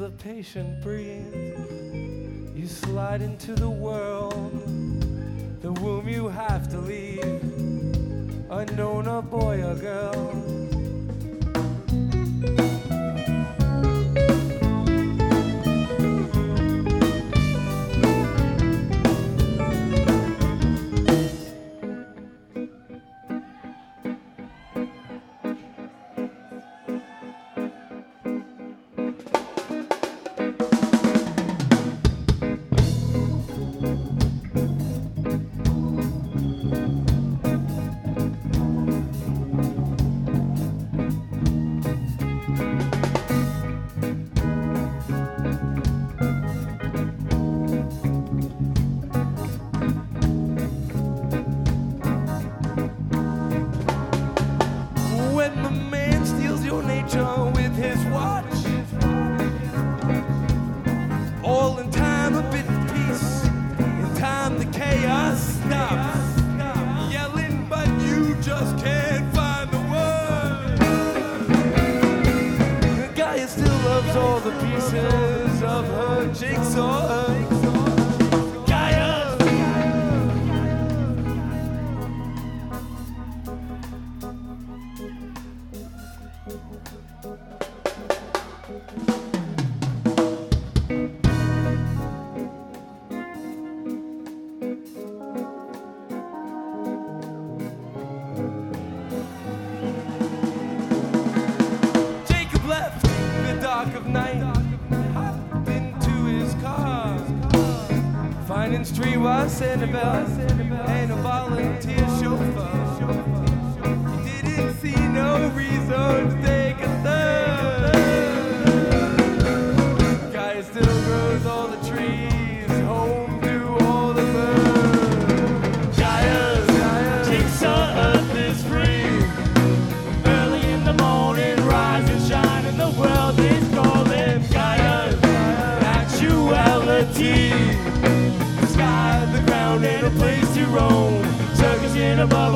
the patient breathes. You slide into the world, the womb you have to leave. Unknown a boy or girl.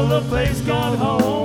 The place called home.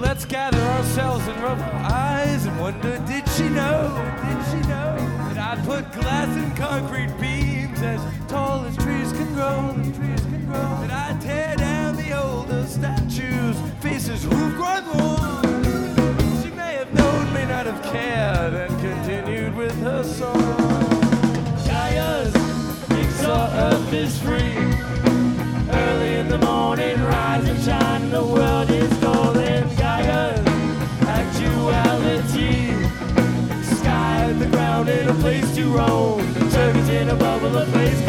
Let's gather ourselves and rub our eyes and wonder did she know? Did she know that I put glass and concrete beams as tall as trees can grow? Trees can grow. That I tear down the older statues, faces who've is free. Early in the morning, rise and shine, the world is golden. Gaia's actuality. Sky and the ground in a place to roam. Circuits in a bubble, a place